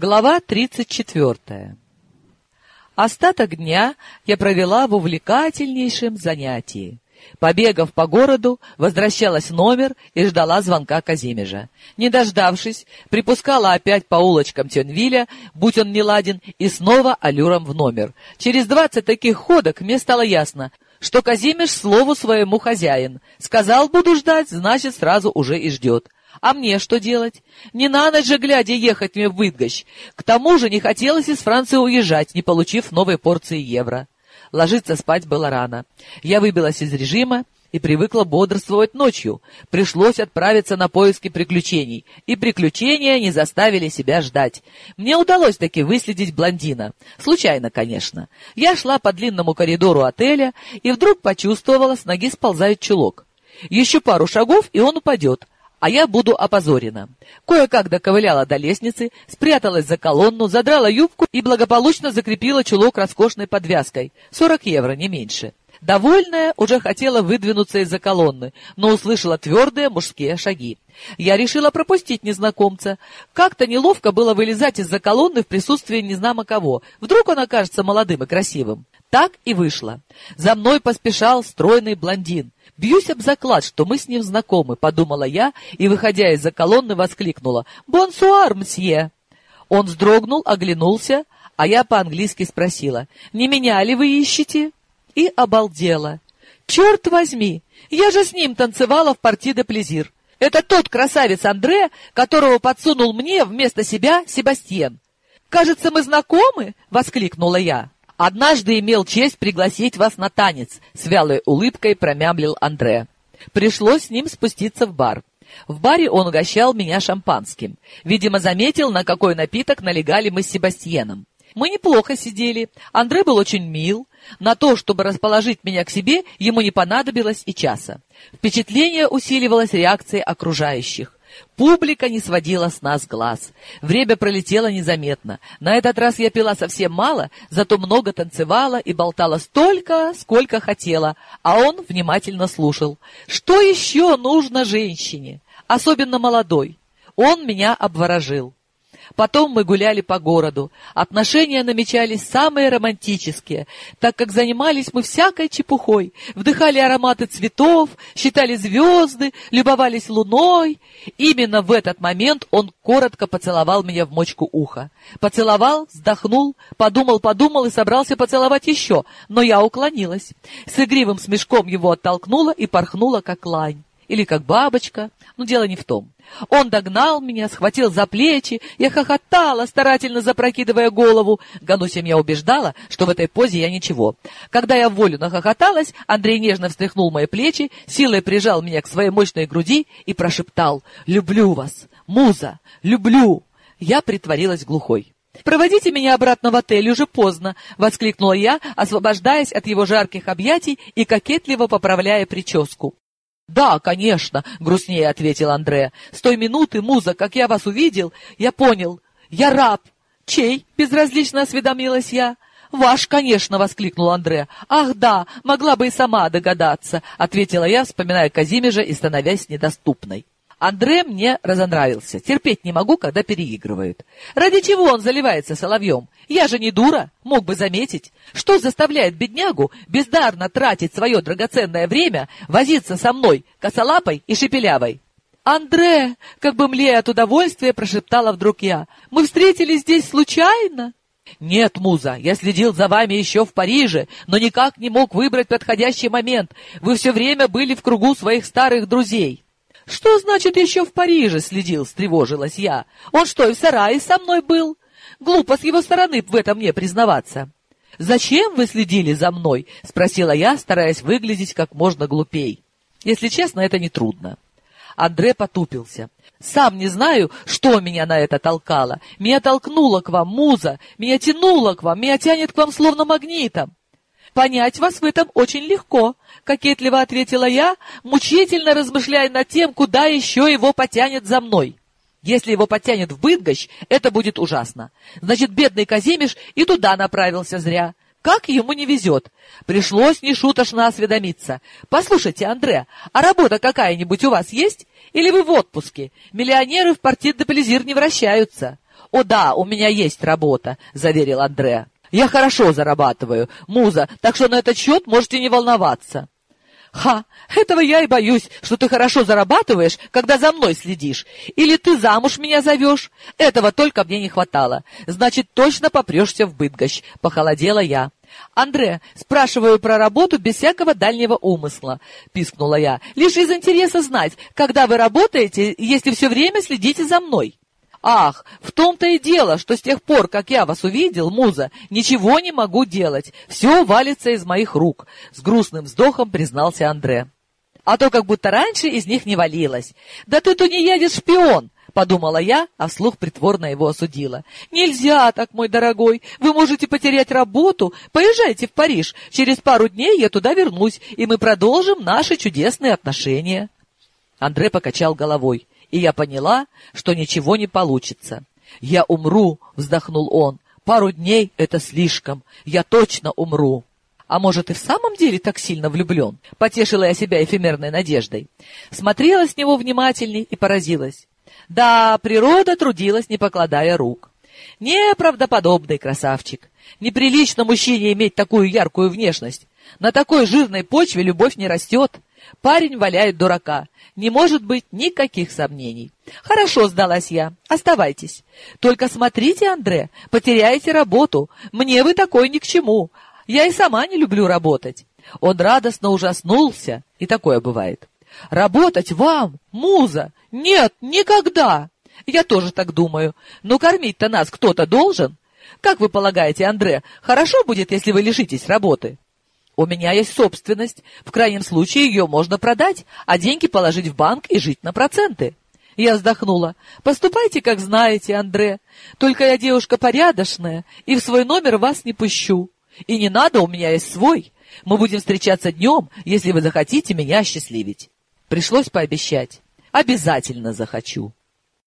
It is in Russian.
Глава 34 Остаток дня я провела в увлекательнейшем занятии. Побегав по городу, возвращалась в номер и ждала звонка Казимежа. Не дождавшись, припускала опять по улочкам Тюнвиля, будь он не ладен, и снова аллюром в номер. Через двадцать таких ходок мне стало ясно, что Казимеш слову своему хозяин. Сказал, буду ждать, значит, сразу уже и ждет. А мне что делать? Не на ночь же глядя ехать мне в Выдгощ. К тому же не хотелось из Франции уезжать, не получив новой порции евро. Ложиться спать было рано. Я выбилась из режима и привыкла бодрствовать ночью. Пришлось отправиться на поиски приключений, и приключения не заставили себя ждать. Мне удалось таки выследить блондина. Случайно, конечно. Я шла по длинному коридору отеля и вдруг почувствовала, с ноги сползает чулок. Еще пару шагов, и он упадет а я буду опозорена. Кое-как доковыляла до лестницы, спряталась за колонну, задрала юбку и благополучно закрепила чулок роскошной подвязкой. Сорок евро, не меньше. Довольная, уже хотела выдвинуться из-за колонны, но услышала твердые мужские шаги. Я решила пропустить незнакомца. Как-то неловко было вылезать из-за колонны в присутствии незнамо кого. Вдруг он окажется молодым и красивым. Так и вышло. За мной поспешал стройный блондин. «Бьюсь об заклад, что мы с ним знакомы», — подумала я и, выходя из-за колонны, воскликнула. «Бонсуар, мсье!» Он вздрогнул, оглянулся, а я по-английски спросила. «Не меня ли вы ищете?» И обалдела. «Черт возьми! Я же с ним танцевала в парти де плезир. Это тот красавец Андре, которого подсунул мне вместо себя Себастьен. Кажется, мы знакомы?» — воскликнула я. «Однажды имел честь пригласить вас на танец», — с вялой улыбкой промямлил Андре. Пришлось с ним спуститься в бар. В баре он угощал меня шампанским. Видимо, заметил, на какой напиток налегали мы с Себастьеном. Мы неплохо сидели. Андре был очень мил. На то, чтобы расположить меня к себе, ему не понадобилось и часа. Впечатление усиливалось реакцией окружающих. Публика не сводила с нас глаз. Время пролетело незаметно. На этот раз я пила совсем мало, зато много танцевала и болтала столько, сколько хотела, а он внимательно слушал. Что еще нужно женщине, особенно молодой? Он меня обворожил. Потом мы гуляли по городу. Отношения намечались самые романтические, так как занимались мы всякой чепухой, вдыхали ароматы цветов, считали звезды, любовались луной. Именно в этот момент он коротко поцеловал меня в мочку уха. Поцеловал, вздохнул, подумал-подумал и собрался поцеловать еще, но я уклонилась. С игривым смешком его оттолкнула и порхнула, как лань или как бабочка, но дело не в том. Он догнал меня, схватил за плечи, я хохотала, старательно запрокидывая голову. Гануся меня убеждала, что в этой позе я ничего. Когда я волю нахохоталась, Андрей нежно встряхнул мои плечи, силой прижал меня к своей мощной груди и прошептал «Люблю вас, муза, люблю!» Я притворилась глухой. «Проводите меня обратно в отель, уже поздно!» — воскликнула я, освобождаясь от его жарких объятий и кокетливо поправляя прическу. «Да, конечно», — грустнее ответил Андре. «С той минуты, Муза, как я вас увидел, я понял. Я раб». «Чей?» — безразлично осведомилась я. «Ваш, конечно!» — воскликнул Андре. «Ах, да, могла бы и сама догадаться!» — ответила я, вспоминая Казимежа и становясь недоступной. Андре мне разонравился. Терпеть не могу, когда переигрывают. Ради чего он заливается соловьем? Я же не дура, мог бы заметить. Что заставляет беднягу бездарно тратить свое драгоценное время, возиться со мной, косолапой и шепелявой? «Андре!» — как бы млея от удовольствия, прошептала вдруг я. «Мы встретились здесь случайно?» «Нет, Муза, я следил за вами еще в Париже, но никак не мог выбрать подходящий момент. Вы все время были в кругу своих старых друзей». «Что значит еще в Париже следил?» — встревожилась я. «Он что, и в сарае со мной был? Глупо с его стороны в этом мне признаваться». «Зачем вы следили за мной?» — спросила я, стараясь выглядеть как можно глупей. Если честно, это нетрудно. Андре потупился. «Сам не знаю, что меня на это толкало. Меня толкнуло к вам, муза, меня тянуло к вам, меня тянет к вам словно магнитом. «Понять вас в этом очень легко», — кокетливо ответила я, мучительно размышляя над тем, куда еще его потянет за мной. Если его потянет в Быдгощ, это будет ужасно. Значит, бедный Казимиш и туда направился зря. Как ему не везет? Пришлось нешуточно осведомиться. Послушайте, Андре, а работа какая-нибудь у вас есть? Или вы в отпуске? Миллионеры в партит де плезир не вращаются. О да, у меня есть работа, заверил Андре. Я хорошо зарабатываю, муза, так что на этот счет можете не волноваться. Ха, этого я и боюсь, что ты хорошо зарабатываешь, когда за мной следишь. Или ты замуж меня зовешь. Этого только мне не хватало. Значит, точно попрешься в Быдгощ. Похолодела я. «Андре, спрашиваю про работу без всякого дальнего умысла», — пискнула я. «Лишь из интереса знать, когда вы работаете, если все время следите за мной». «Ах, в том-то и дело, что с тех пор, как я вас увидел, муза, ничего не могу делать. Все валится из моих рук», — с грустным вздохом признался Андре. «А то как будто раньше из них не валилось. Да ты тунеядец шпион!» — подумала я, а вслух притворно его осудила. «Нельзя так, мой дорогой. Вы можете потерять работу. Поезжайте в Париж. Через пару дней я туда вернусь, и мы продолжим наши чудесные отношения». Андре покачал головой и я поняла, что ничего не получится. «Я умру», — вздохнул он. «Пару дней — это слишком. Я точно умру». А может, и в самом деле так сильно влюблен? Потешила я себя эфемерной надеждой. Смотрела с него внимательней и поразилась. Да, природа трудилась, не покладая рук. Неправдоподобный красавчик. Неприлично мужчине иметь такую яркую внешность. На такой жирной почве любовь не растет. Парень валяет дурака. Не может быть никаких сомнений. Хорошо, сдалась я. Оставайтесь. Только смотрите, Андре, потеряете работу. Мне вы такой ни к чему. Я и сама не люблю работать. Он радостно ужаснулся, и такое бывает. Работать вам, муза? Нет, никогда. Я тоже так думаю. Но кормить-то нас кто-то должен. Как вы полагаете, Андре, хорошо будет, если вы лишитесь работы? У меня есть собственность. В крайнем случае ее можно продать, а деньги положить в банк и жить на проценты. Я вздохнула. «Поступайте, как знаете, Андре. Только я девушка порядочная, и в свой номер вас не пущу. И не надо, у меня есть свой. Мы будем встречаться днем, если вы захотите меня счастливить». Пришлось пообещать. «Обязательно захочу».